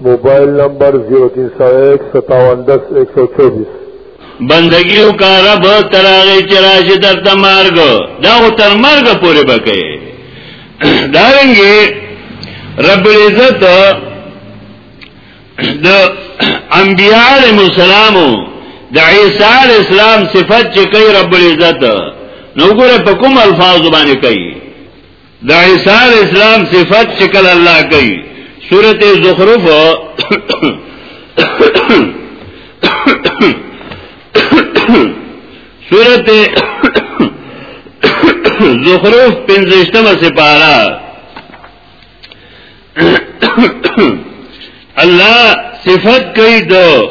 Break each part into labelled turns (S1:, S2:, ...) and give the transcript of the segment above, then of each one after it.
S1: موبایل نمبر 03015710124
S2: بندگی او کا رب تراغه چرایشی تر تمارګ دا او تر مرګ پورې بکې دارنګي رب العزت د انبیاء علیهم السلام د عیسی علیہ السلام صفات چې کوي رب العزت نو ګره په کوم الفاظ باندې کوي د عیسی اسلام صفت چې کله الله کوي سورته زخرف سورته زخرف پنځشتمه سپارا الله صفت کوي دو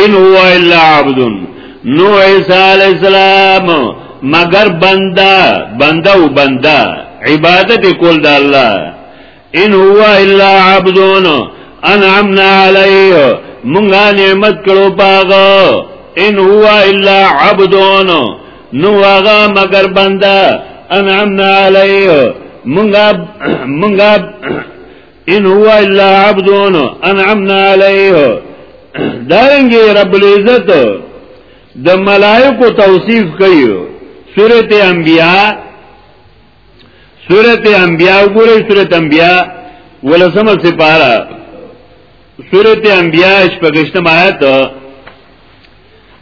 S2: ان هو الا عبد نو عیسی علی السلام مگر بندا بندا او بندا عبادت کول د الله ان هو الا عبد انعمنا علیه مونږه نعمت کړو پاغه ان هو الا عبد نو هغه مگر بندا انعمنا علیه مونږه مونږه ان هو الا عبد انعمنا عليه دارنګي رب العزت د ملائکو توصیف کوي سورته انبیاء سورته انبیاء وګورئ سورته انبیاء ولسمه سپاره سورته انبیاء شپږشتم آیت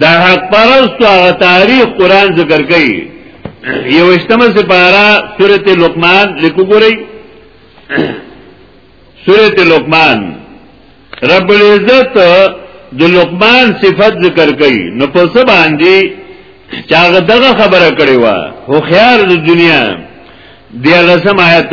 S2: دا حق پرستو هغه تاریخ قران ذکر کوي یو اشتمه سپارا سورته لقمان لیکو ګورئ سورته لقمان رب العزت د لقمان صفت ذکر کوي نو په څه باندې چاغه دغه خبره کړې و هو خيار د دنیا دی لسم آیت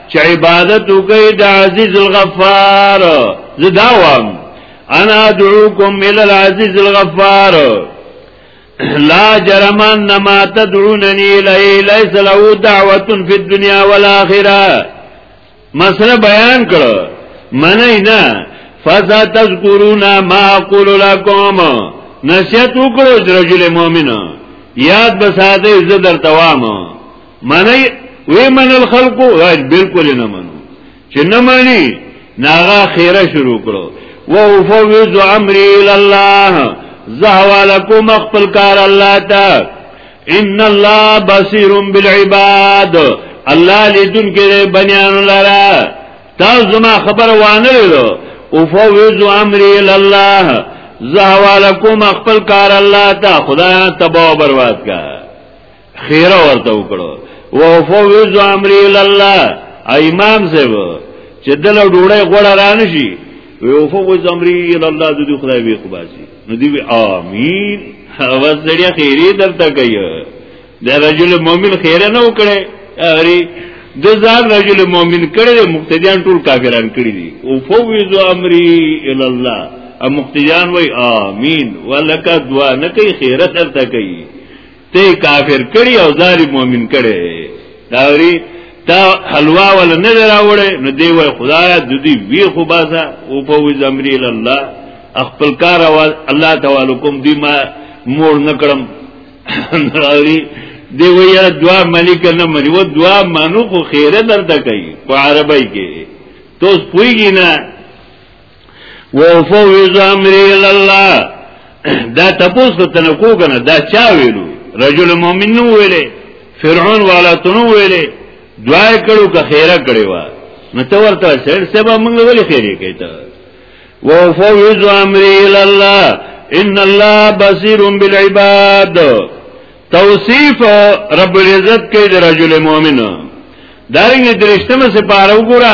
S2: چې عبادت وکړي د عزیز الغفار زداوام انا ادعوکم ال العزیز الغفار لا جرم ان ما تدعونني الیه ليس له دعوه فی الدنيا والاخره مسله بیان کړو منه نه فذا تذکرون ما اقول لكم نصیحت وکړو رجل مؤمن یاد بساده عزت در توامه منی وی من الخلق غیر بالکل نه منو چې نه مانی ناغا خیره شروع کړو و افوض امری الى الله زهوالکم خپل کار الله ته ان الله بصیر بالعباد الله لیدون کې بنیان لرا تاسو زما خبر وانه لرو افوض امری الى الله زهوالکم خپل کار الله ته خدای تبا برباد کړه خیر ورته وکړو وفوز امری الله امام صاحب چې دل ډوړې غوړه رانه شي وفوز امری الله د دې خدای به قباسي نو دی امين اواز دړیا خیری درته کوي دا رجل مؤمن خیر نه وکړي اری د ځان رجل مؤمن کړي د مقتدیان ټول کافران کړي دي او فوز امري ال الله ام مقتدیان وای امين ولک دعا نه کوي خیرت ارته کوي ته کافر کړي او ظالم مؤمن کړي دا وری تا حلوا ول نه راوړې نو دی وای خدای د دې وی خو بازا او په وی زمری الله خپل کار او الله تعالی کوم دی ما مور نکړم راوړي دی وی یا دعا ملک نه مری و دعا مانو خو خیره درته کوي په عربی کې توس پویږي نه وفوض امری الله دا تپوس کو تنه کو کنه دا چا ویلو رجل مؤمن نو ویلې فرعون والا تنو ویلې دعا کړو که خیره کړی و نو ته ورته سر سبا موږ ولې خیره کوي ته وفوض امری الله ان الله بصیر بالعباد توصیف رب العزت کې د رجل مؤمن دارنګه درشتمه سپاره وګوره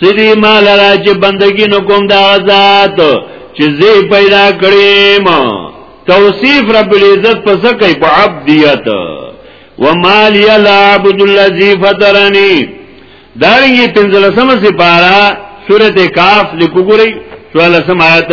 S2: سری مال را چې بندگی نو کوم دا ذات چې زی پیدا کړیم توصیف رب العزت پس کوي په عبدیت ومال یلعبد الذی فطرنی دارنګي پنځلسمه سپارا سورته کاف لیکو ګورئ سوالسم آیت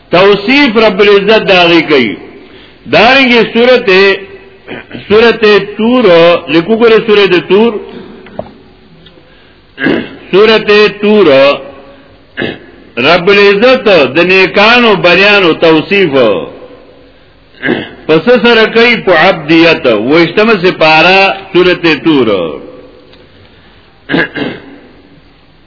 S2: توصیف رب العزت داغی کئی دارنگی صورت صورت تور لکو گره صورت تور صورت تور رب العزت د نیکانو بریانو توصیف پس سره کوي په عبدیت وشتمه سپارا صورت تور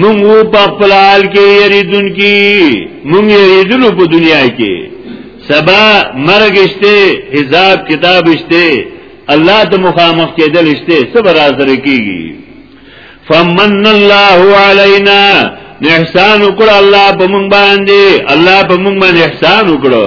S2: مونږ وو په خپل حال کې یریدون کې مونږ یریدلو په دنیا کې سبا مرګ شته حساب کتاب شته الله ته مخامخ کېدل شته صبر حاضر کیږي فمن الله علينا احسان وکړه الله په مونږ باندې الله په مونږ باندې احسان وکړه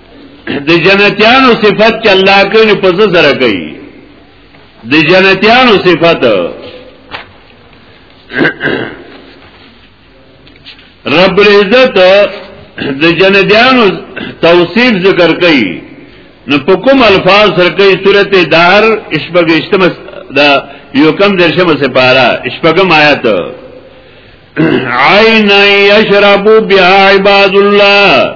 S2: د جنتیانو صفت چې الله کوي په څه سره کوي د جنتیانو صفت رب العزت د جنتیانو توصیف ذکر کوي نو په کوم الفاظ سره کوي سورته دار اشبګ اشتم دا یو کم درشم سپارا اشبګم آیات عین یشرب بها عباد الله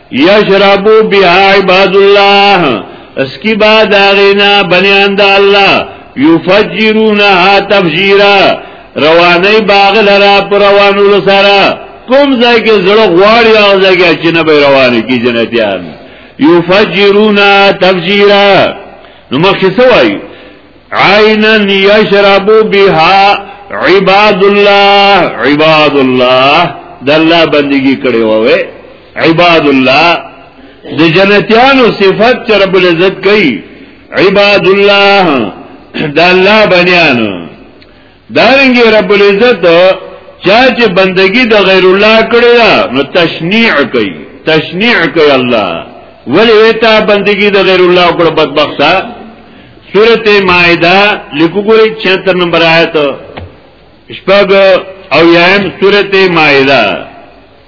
S2: یشربو بها عباد الله اسکی با داغینا بنیان دا اللہ یفجرونها تفجیرا روانی باغ لرا پر روانو لسرا کم زی که زلو غواری آغ زی که اچی نبی روانی کی جنتیان یفجرونها تفجیرا نو مخیصه وایو عینا یشربو بها عباد الله عباد الله د الله بندگی کړي ووي عباد الله د جنتیانو صفت چې رب العزت کوي عباد الله د الله بنیانو دارنګي رب العزت چا چې بندگی د غیر الله کړی دا نو تشنیع کوي تشنیع کوي الله ولی ویتا بندگی د غیر الله کړو بدبخته سورته مائده لیکو ګوري 76 نمبر آیت شپږ او یایم سورته مائده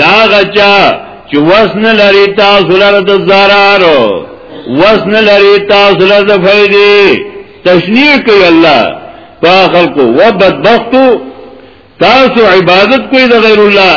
S2: دا غچا چې وس نه لري تاسو لره د zarar وس نه لري تاسو لره د فائدې تشنیه کوي الله په خلکو وبدبختو تاسو عبادت کوئ د غیر الله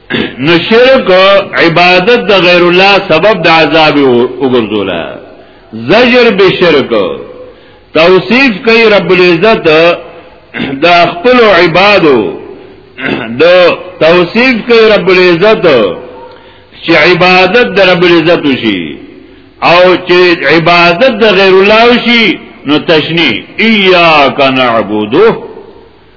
S2: نو شرک عبادت د غیر الله سبب د عذاب وګرځولا زجر به شرک توصیف کوي رب العزت د خپل عبادو د توصیف کوي رب العزت چې عبادت د رب العزت وشي او چې عبادت د غیر الله وشي نو تشنی ایاک نعبدو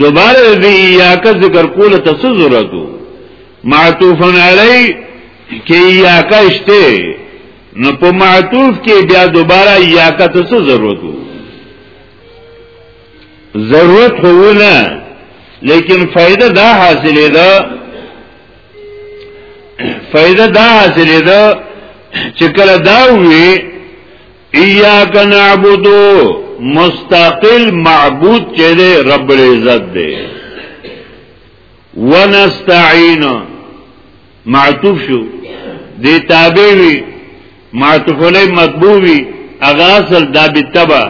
S2: دوباره د ایاک ذکر کول ته څه ضرورت معطوفن علی کې ایاک شته نو په معطوف کې بیا دوباره ایاک ته څه ضرورت ضرورت هو نه لیکن فائدہ دا حاصلې ده فائدہ دا حاصلې ده چې کله دا وی ایاک نعبدو مستقل معبود چې دی رب العزت دی ونستعين معطوف شو دی تابع وی معطوف علی مطبوع وی اغا اصل دا بالتبع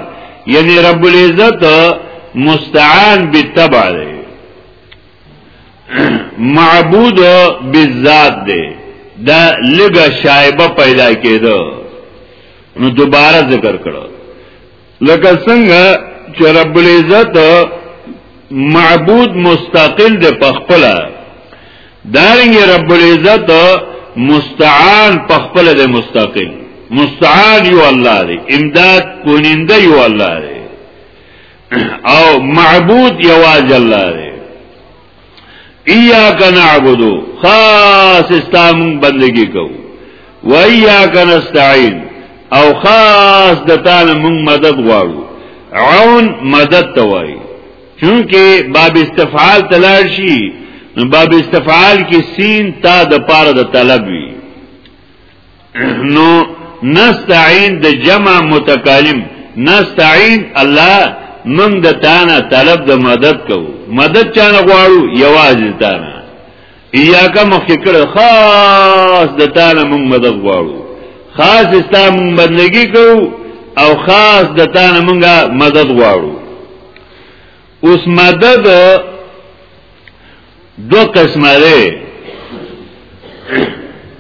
S2: یعنی رب العزت مستعان بالتبع دی معبود بالذات دی دا لګه شایبه پیدا کېده نو دوباره ذکر کړو لکه څنګه چې رب العزت معبود مستقل دی په خپل دارنګ رب العزت مستعان په خپل دی مستقل مستعان یو الله دی امداد کونینده یو الله دی او معبود یواز الله دی ایاک نعبدو خاص استامون بندگی کو و ایاک نستعین او خاص دتان مون مدد غواړو عون مدد توای چونکه باب استفعال تلار شي باب استفعال کې سین تا د پاره د طلب وی نو نستعين د جمع متکلم نستعين الله من د تانا طلب د مدد کو مدد چانه غواړو یوازې تانا ایاک مخکر خاص د تانا من مدد غواړو خاص استا من بندگی کو او خاص د تانا منګه مدد غواړو اوس مدد دو قسمه ده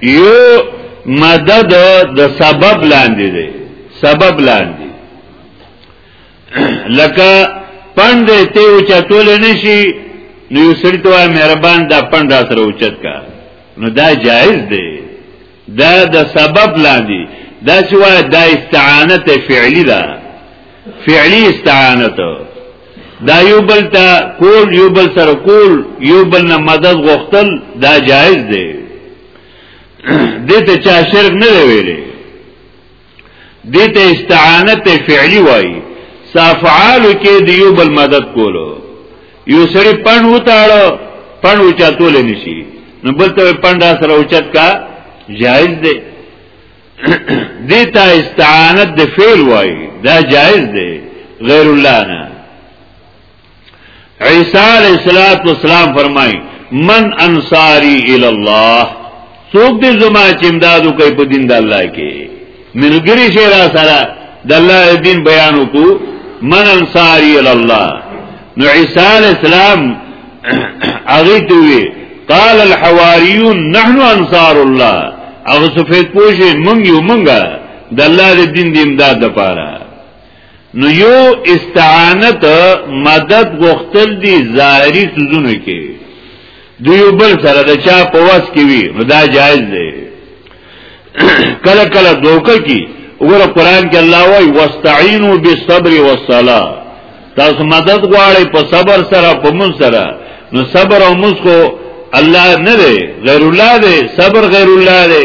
S2: یو مدد د سبب لاندې ده سبب لاندې لکه پند ته او چتول نشي نو یو سړی ته مهربان دا پند را سره اوچت کا نو دا جایز دی دا د سبب لاندې دا چې وای دا استعانت فعلی ده فعلی استعانت دا یو بل ته کول یو بل سره کول یو بل نه مدد غوښتل دا جایز دی دته چا شرک نه ویلي دیتا استعانت فعلی وائی سافعالو کې دیو بل مدد کولو یو سړی پن وتاړو پن وچاتول نشي نو بل ته پن را سره وچت کا جائز دی دیتا استعانت د فعل وای دا جائز دی غیر الله نه عیسی علیہ الصلوۃ والسلام فرمای من انصاری الی الله څوک دې زما چې امدادو کوي په دین د الله کې ملګری شه را سره د الله دین بیان وکړو من انصاری الی الله نو عیسی علیہ السلام هغه دوی قال الحواریون نحن انصار الله هغه سفید پوشه مونږ یو مونږه د الله د دین د امداد لپاره نو یو استعانت مدد غختل دی ظاهری سوزونو کې د یو بل سره د چا په واس کې وي نو دا جایز دی کله کله دوکه کی وګوره قران کې الله وايي واستعینوا بالصبر والصلاه تاسو مدد غواړئ په صبر سره په مون سره نو صبر او مسکو الله نه دی غیر الله دی صبر غیر الله دی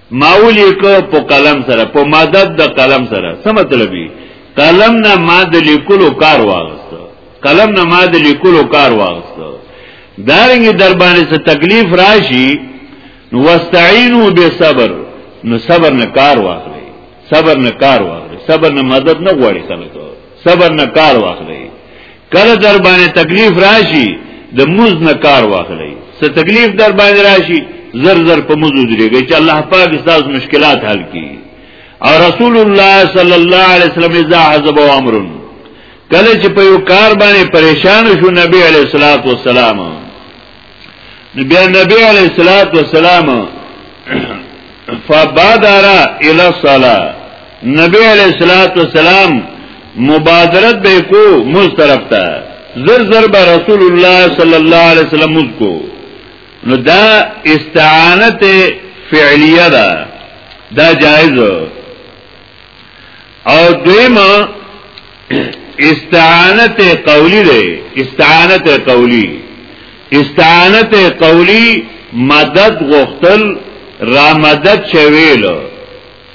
S2: ماولی کو په قلم سره په مدد د قلم سره څه مطلب دی قلم نه ما د لیکلو کار واغسته قلم نه ما د لیکلو کار واغسته دارنګ در باندې څه تکلیف راشي نو واستعینوا بالصبر نو صبر نه کار واخلي صبر نه کار واخلي صبر نه مدد نه غواړي خلک صبر نه کار واخلي کله در باندې تکلیف راشي د موز نه کار واخلي څه تکلیف در باندې راشي زر زر په موز ودرېږي چې الله پاک تاسو مشکلات حل کړي او رسول الله صلی الله علیه وسلم اذا حزب امر کله چې په یو کار باندې پریشان شو نبی علیہ الصلوۃ والسلام نبی نبی علیہ الصلوۃ والسلام فبادر الى الصلاه نبی علیہ الصلوۃ والسلام مبادرت به کو مز طرف ته زر زر به رسول الله صلی الله علیه وسلم مز کو نو دا استعانت فعلیه ده دا جایز او دویمه استعانت قولی ده استعانت قولی استعانت قولی مدد غختل را مدد شویل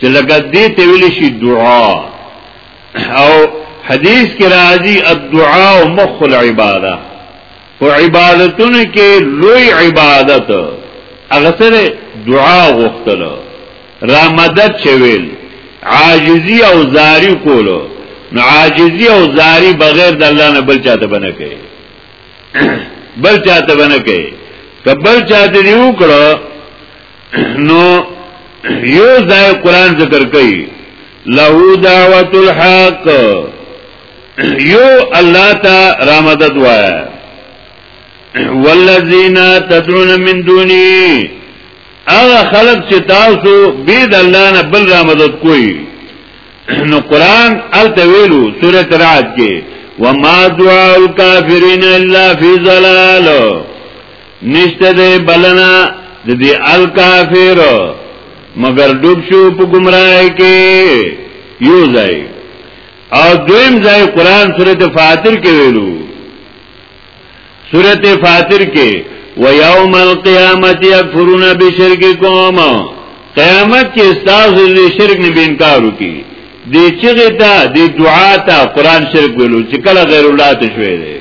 S2: چې لکه دې ته ویل شي دعا او حدیث کې راځي الدعاء مخ العباده او عبادتونه کې لوی عبادت هغه سره دعا غوښتل را مدد چویل عاجزی او زاری کولو نو عاجزی او زاری بغیر د الله نه بل چاته بنه کوي بل چاته بنه کوي که بل چاته دی وکړو نو یو ځای قران ذکر کوي له دعوت الحق یو الله ته را مدد وایي والذین تدعون من دونی هغه خلق چې تاسو بيد الله نه بل را مدد کوي نو قران التویلو سورۃ رعد کې وما دعاء الكافرین الا فی ضلال نشته دې بلنا د دې الکافر مگر ډوب شو په گمراهی کې یو ځای او دویم ځای قران سورۃ فاتر کې ویلو سورت فاتر کې و یوم القیامت یکفرون بشرککم قیامت کې استاذ دې شرک نه انکار وکي دې چغه ته دې دعا ته قران شرک ویلو چې کله غیر الله ته شوي دي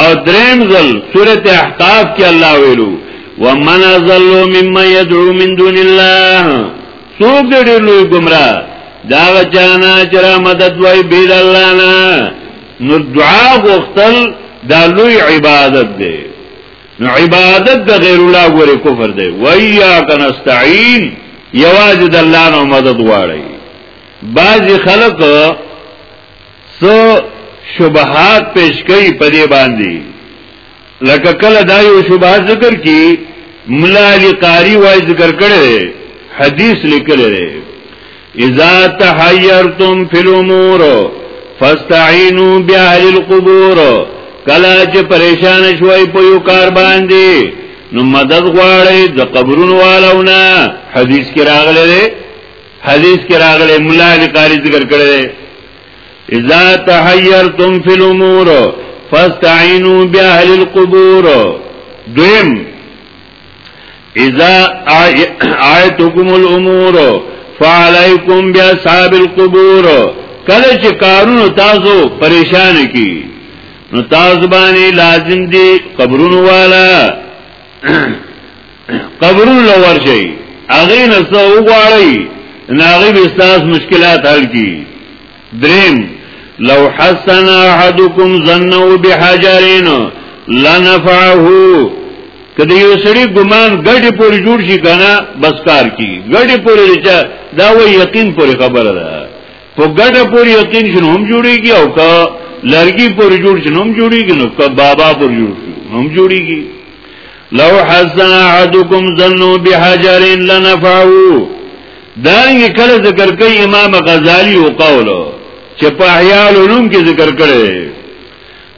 S2: او دریم ځل سورت احقاف کې الله ویلو ومن ازل مما يدعو من دون الله سوق دې لوی گمراه دا چانا چرا مدد وای بيد الله نه نو دعا غوښتل دا لوی عبادت دی نو عبادت د غیر الله غوړي کفر دی ویا کنستعين یواز د الله نو مدد غواړي بعض خلک سو شبهات پیش کوي په دې باندې لکه کله دا یو شبه ذکر کی ملا علی قاری وای ذکر کړي حدیث لیکل لري اذا تحيرتم في الامور فاستعينوا باهل القبور کلا چې پریشان شوي په یو کار باندې نو مدد غواړي د قبرونو والونه حدیث کې راغلي حدیث کې راغلي ملا علی قاری ذکر کړي اذا تحيرتم في الامور فاستعينوا باهل القبور دویم اذا آیتکم الامور فعليكم باصحاب القبور کله چې کارونو تاسو پریشان کی نو تاسو باندې لازم دي قبرونو والا قبرونو لور شي اغه نه سو غواړي ناغي بستاس مشکلات حل کی دریم لو حسن احدکم ظنو بحجرین لنفعه کله یو سړی ګمان ګډي پورې جوړ شي کنه بس کار کی ګډي پورې چې دا و یقین پورې خبره ده په ګډه پورې یقین شنو هم جوړيږي او کا لرګي پورې جوړ شنو هم جوړيږي نو کا بابا پورې جوړ شنو هم جوړيږي لو حسن احدكم ظنوا بحجر لنفعوا دانګه کله ذکر کوي امام غزالی او قول چې په احیاء العلوم کې ذکر کړي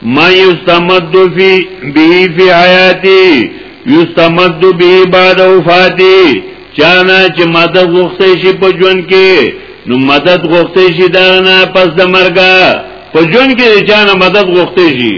S2: ما یستمد فی به فی حیاتی یستمد به بعد وفاتی چانا چې مدد غوښته شي په ژوند کې نو مدد غوښته شي دا نه پس د مرګه په ژوند کې چانا مدد غوښته شي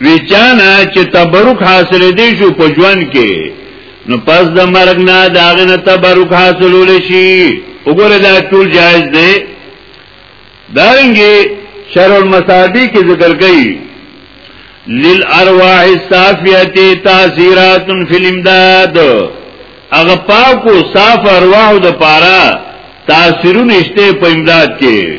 S2: وی چانا چې تبرک حاصل دی شو په ژوند کې نو پس د مرګ نه داغه نه تبرک حاصلول شي وګوره دا ټول جایز دی دارنګي شرع المصادی کې ذکر کړي للارواح الصافیه تاثیرات فی الامداد هغه پاکو صاف ارواح د پاره تاثیرونه شته په امداد کې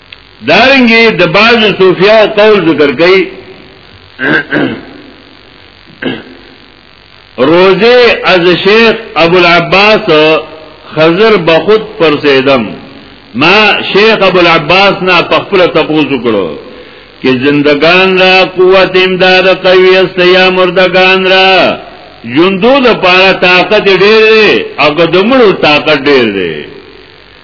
S2: دارنګي د باز صوفیا او قول ذکر کړي روزه از شیخ ابو العباس خضر بخود پر سیدم ما شیخ ابو العباس نه پخپل تپوسو کړو کې زندگان را قوت امداد قوی است یا مردگان را جندو د پاره طاقت ډېر دی او د مړو طاقت ډېر دی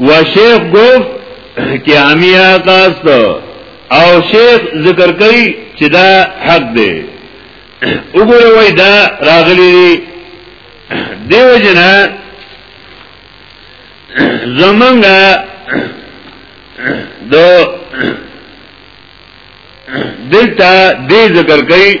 S2: و شیخ گفت که همی آقاست او شیخ ذکر کئی چه دا حق ده اگره وی دا راغلی دی دیو جنا زمنگا دو دلتا دی ذکر کئی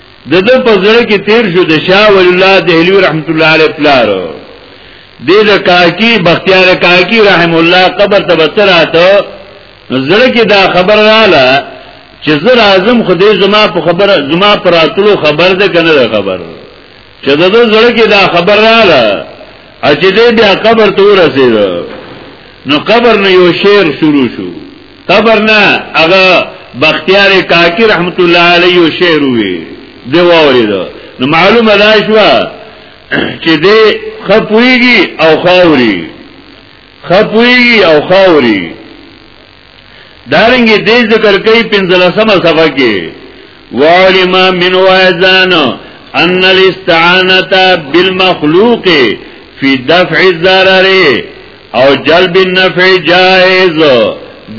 S2: د د په زړه کې تیر شو د شاه ولی الله دهلوی رحمت الله علیه پلار د د کاکی بختیار کاکی رحم الله قبر ته بتراته زړه کې دا خبر رااله چې زه اعظم خدای زما په خبره زما پراتلو خبر ده کنه خبر چې د ده زړه کې دا خبر رااله چې دې بیا قبر ته ورسېد نو قبر نه یو شعر شروع شو قبر نه هغه بختیار کاکی رحمت الله علیه یو شعر وی دی وورید نو معلومه دا شو چې دې خپويږي او خاوري خپويږي او خاوري دارنګه دې ذکر کوي پنځلسمه صفحه کې وعلم من وایزان ان الاستعانه بالمخلوق فی دفع الضرر او جلب النفع جائز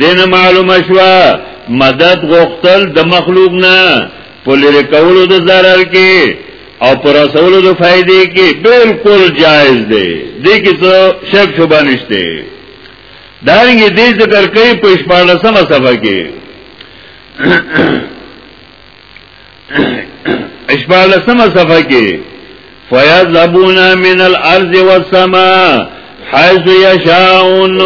S2: دین معلومه شوا مدد غوښتل د مخلوق نه په لری کولو د zarar کې او پر رسولو د فائدې کې بالکل جائز دی دې کې څه شک شوبه نشته دارنګه دې ذکر کوي په شپاړه سم صفه کې اشبال سما صفحه کې فیذبون من الارض والسماء حيث يشاءون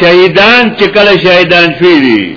S2: شهیدان چې کله شهیدان شوی دي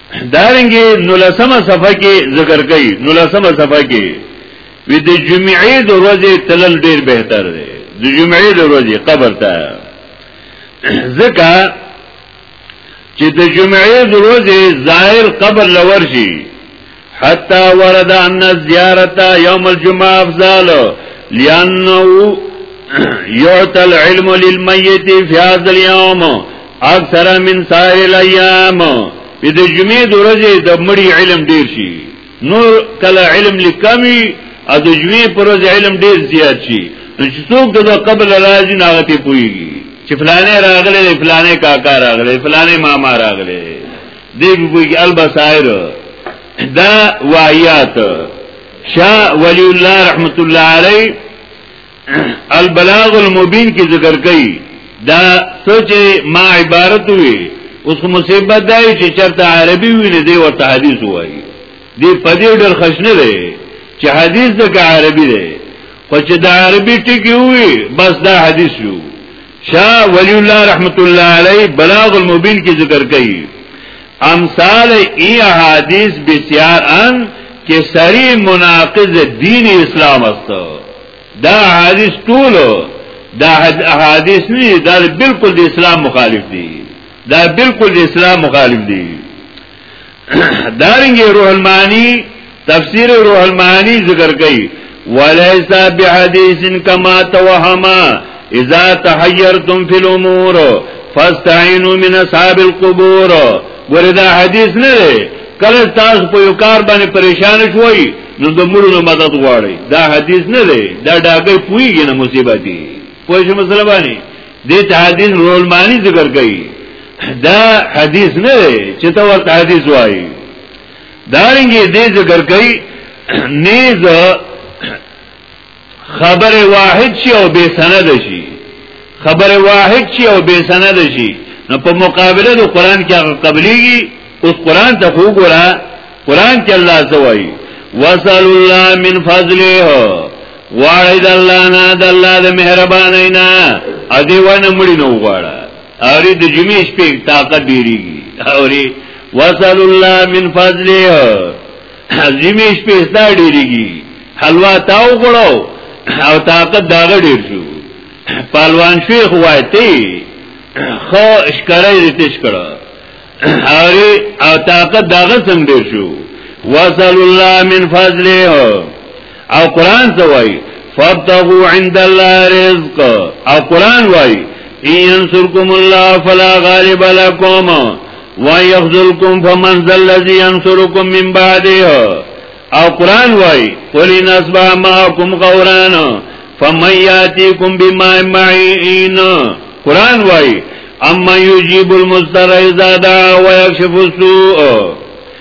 S2: دارنګه نولسمه صفحه کې ذکر کړي نولسمه صفحه کې وی د جمعې د ورځې تلل ډیر بهتر دی د جمعې د ورځې قبر ته ځکه چې د جمعې د ورځې ظاهر قبر لور شي حتا ورد ان زیارت یوم الجمعه افضل لانه يعطى العلم للميت في هذا اليوم اکثر من سائر الايام په د جمعې د ورځې د مړي علم ډیر شي نور کله علم لکمي او د جمعې پر ورځ علم ډیر زیات شي نو چې څوک د قبل راځي نه هغه ته پويږي چې فلانه راغله فلانه کاکا راغله فلانه ماما راغله دې پويږي البصائر دا وایات شاه ولی الله رحمت الله علیه البلاغ المبین کی ذکر کئی دا سوچ ما عبارت وی اوس مصیبت دای چې چرته عربي وی نه دی ورته حدیث وای دی په دې ډول خشنه دی چې حدیث د عربي دی خو چې د عربي ټکی وی بس دا حدیث یو شاه ولی الله رحمت الله علی بلاغ المبین کی ذکر کئی امثال ای احادیث بسیار ان که سری مناقض دین اسلام است دا حدیث ټولو دا حدیث نه دا بالکل د اسلام مخالف دی دا بالکل د اسلام مخالف دی دارنګ روح المانی تفسیر روح المانی ذکر کړي وليس بحديث كما توهما اذا تحيرتم في الامور فاستعينوا من اصحاب القبور وردا حدیث نه کله تاسو په یو کار باندې پریشان شوئ نو د مړو نه مدد غواړي دا حدیث نه دی دا ډاګه پویږي نه مصیبت دی پوه شو مسله باندې دې ته حدیث رول معنی ذکر کړي دا حدیث نه دی چې ته ورته حدیث وایي دارنګه دې ذکر کړي نیز خبر واحد شي او بے سند شي خبر واحد شي او بے سند شي نو په مقابله د قران کې هغه قبليږي اوس قران ته وګوره قران کې الله زوایي وصل الله من فضله وارد الله نه د الله د مهرباني نه ادي ونه مړي نو غواړه اوري د جمعې شپې طاقت ډيريږي اوري وصل الله من فضله ځینې شپې ستا ډېرېږي حلوا تا وخوړو او طاقت د هغه ډېر شو پهلوان شیخ وایي ته ښه ښکاره یې تش کړه هغه او طاقت د هغه څنګه ډېر شو وصل الله من فضله او قران زوی فابتغوا عند الله رزق او قران وای ينصركم الله فلا غالب لكم ويخذلكم فمن ذا الذي ينصركم من بعده او قران وای قل نسبا معكم قوران فمياتيكم بما معين قران وای اما يجيب المضطر اذا دعا ويكشف السوء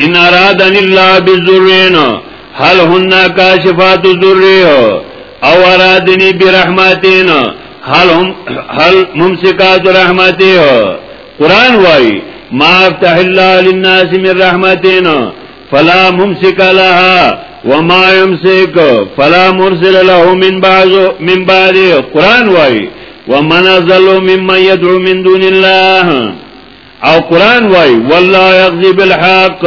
S2: ان ارادني الله بالذرين هل هن كاشفات الذريه او ارادني برحمتين هل هم هل ممسكات رحمته قران وای ما افتح الله للناس من رحمتنا فلا ممسك لها وما يمسك فلا مرسل له من بعد من بعد قران وای ومن ازلو مما يدعو من دون الله او قران وای والله یغذی بالحق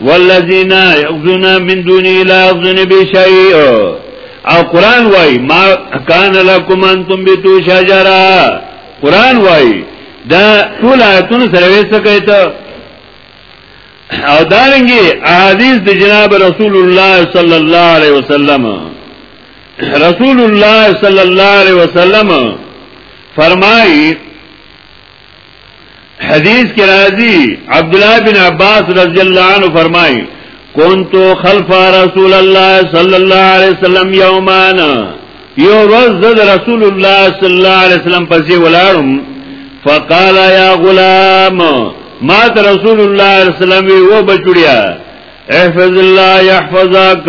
S2: والذین یغزون من دون الا یغزون بشیء او قران وای ما کان لکم انتم بتو شجرا قران وای دا ټول آیتونه سره وسکه ته او دارنګي احادیث د جناب رسول الله صلی الله علیه وسلم رسول الله صلی الله علیه وسلم فرمایي حدیث کې راځي عبد الله بن عباس رضی الله عنه فرمایي كنت خلف رسول الله صلى الله عليه وسلم يوما یو ورځ د رسول الله صلی الله علیه وسلم پسې ولاړم فقال يا غلام ما ته رسول الله صلی الله علیه وسلم و بچړیا احفظ الله يحفظك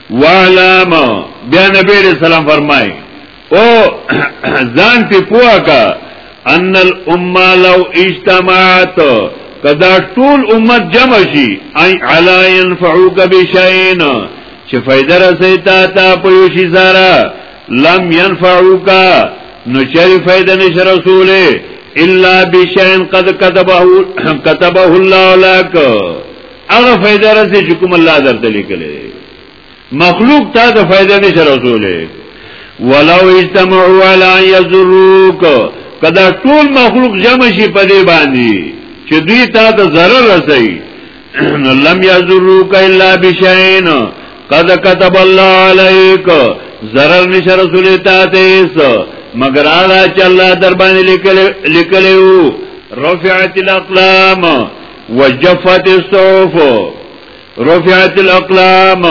S2: وعلامه بیا نبی علیہ السلام فرمای او ځان په پوها کا ان الامه لو اجتمعت کدا ټول امت جمع شي اي علا ينفعوك بشيئن چې فائدہ رسي تا ته په یو شي سره لم ينفعوك نو چری فائدہ نشه رسوله الا بشيئن قد كتبه كتبه الله لك هغه فائدہ رسې چې کوم الله درته لیکلې مخلوق تا ته فائدہ نشه رسولې ولو اجتمعوا على يذروك کدا ټول مخلوق جمع شي په دې باندې چې دوی تا ته ضرر رسي نو لم يذروك الا بشيء قد كتب الله عليك ضرر نشه رسولې تا ته مگر هغه چې الله در باندې لیکلې لیکلې رفعت الاقلام وجفت الصحف رفعت الاقلام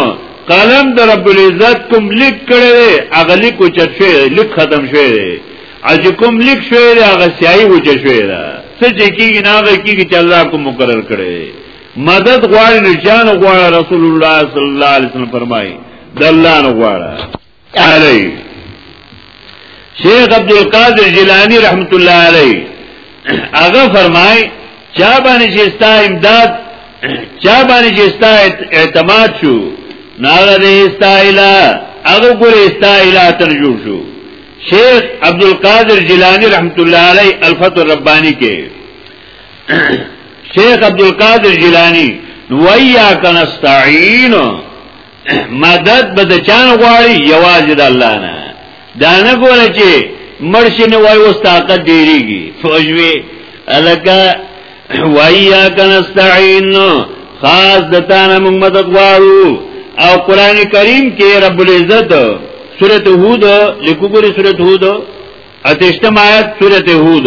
S2: قلم د رب العزت کوم لیک کړي هغه لیک او چت شوی لیک ختم شوی دی اج کوم لیک شوی دی هغه سیاي و چت شوی دی څه چې کیږي نه هغه کیږي چې الله کوم مقرر کړي مدد غواړي نشان غواړي رسول الله صلی الله علیه وسلم فرمایي د الله نه غواړي علی شیخ عبد القادر جیلانی رحمت الله علی هغه فرمای چا باندې چې ستا امداد چا باندې چې ستا اعتماد شو ناغه دې ستا اله هغه ګورې ستا اله تر جوړ شو شیخ عبد القادر جیلانی رحمت الله علی الفتح الربانی کې شیخ عبد القادر جیلانی ویا کنستعین مدد به د چان غواړي یوازې د الله نه دا نه ګوره چې مرشي نه وای اوس طاقت ډیریږي فوجوي الکه واییا کنستعين خاص د تانه موږ مدد غواړو او قران کریم کې رب العزت سورته هود لیکو ګوري سورته هود اتشتم آیات سورته هود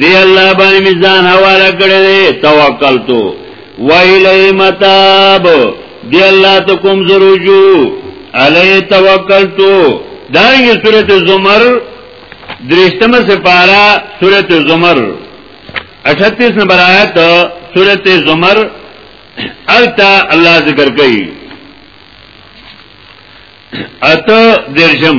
S2: دی الله باندې میزان حواله کړی توکل تو ویلی متاب دی الله ته کوم زروجو علی توکل تو دانګه سورته زمر درشتمه سپارا سورته زمر 38 نمبر آیت سورته زمر التا الله ذکر کوي اته درشم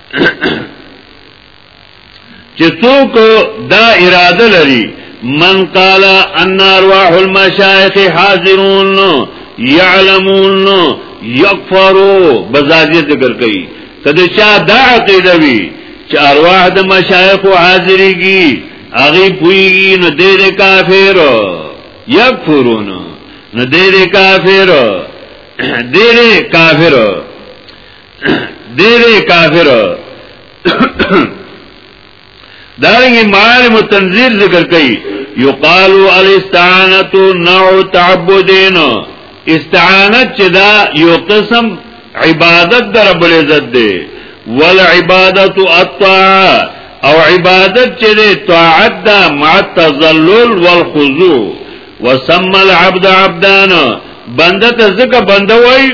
S2: چې څوک دا اراده لري من قال ان ارواح المشایخ حاضرون يعلمون يكفروا بزاجه ذکر کوي کله چا دا عقیده وي چې ارواح د مشایخ حاضرېږي هغه پويږي نو دې کافر يكفرون نو دې کافر دې کافر دې دې کافر دارنګه معالم تنزیل ذکر کوي یقال الاستعانه نوع تعبدین استعانت چې دا یو قسم عبادت در رب العزت دی ول عبادت الطاعه او عبادت چې دی طاعت دا مع تذلل والخضوع وسمى العبد عبدان بنده ته ځکه بنده وای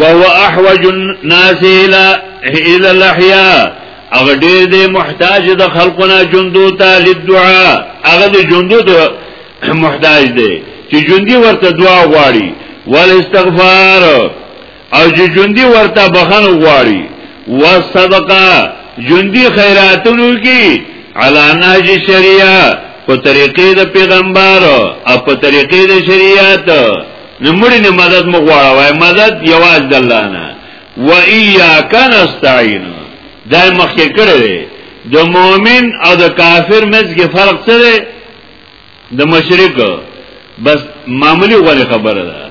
S2: وهو احوج الناس الى الى الاحياء هغه ډېر دې محتاج د خلقنا جندو ته لدعاء هغه د جندو ته محتاج دی چې جندي ورته دعا غواړي ول استغفار او چې جندي ورته بخنه غواړي وصدقه جندي خیراتونو کې علا ناج شریعه په طریقې د پیغمبر او په طریقې د شریعت نو مړي نه مدد مغواړه وای مدد یواز د الله نه و ایاک نستعين دا مخکې کړی دی د مؤمن او د کافر مز کې فرق څه دی د مشرک بس معمولی غوړي خبره ده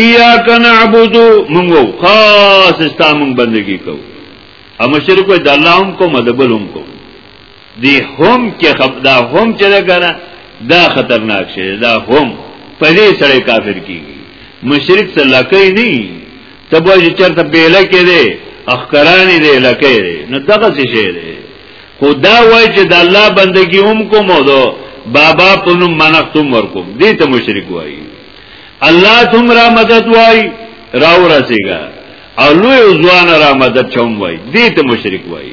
S2: ایاک نعبد مونږ خاص استا مونږ بندگی کوو او مشرک د الله هم کوم د بل هم کوم دی هم کې خب دا هم چې دا کنه دا خطرناک شي دا هم په دې سره کافر کیږي مشرک څه لکه نه تبو چې چرته بیله کې دی اخکرانی دی لکه دی نو دغه څه شي دی خدا وای چې د الله بندگی هم کوم او دو بابا پنو منختم ورکوم دې ته مشرک وای الله تم را مدد وای راو رسیږي او لوی ځوان را مدد چوم وای دې ته مشرک وای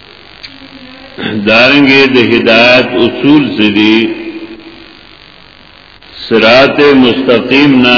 S2: دارنګه د هدایت اصول سری صراط مستقیم نه